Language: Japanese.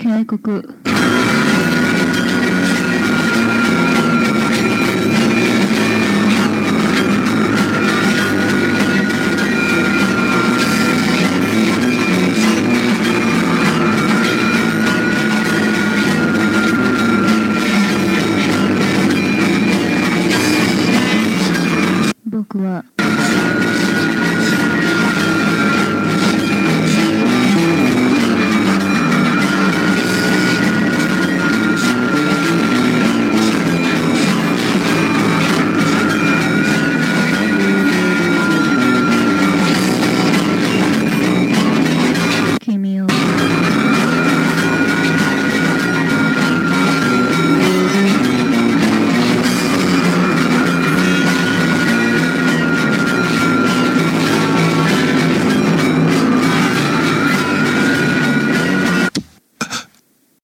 警告僕は。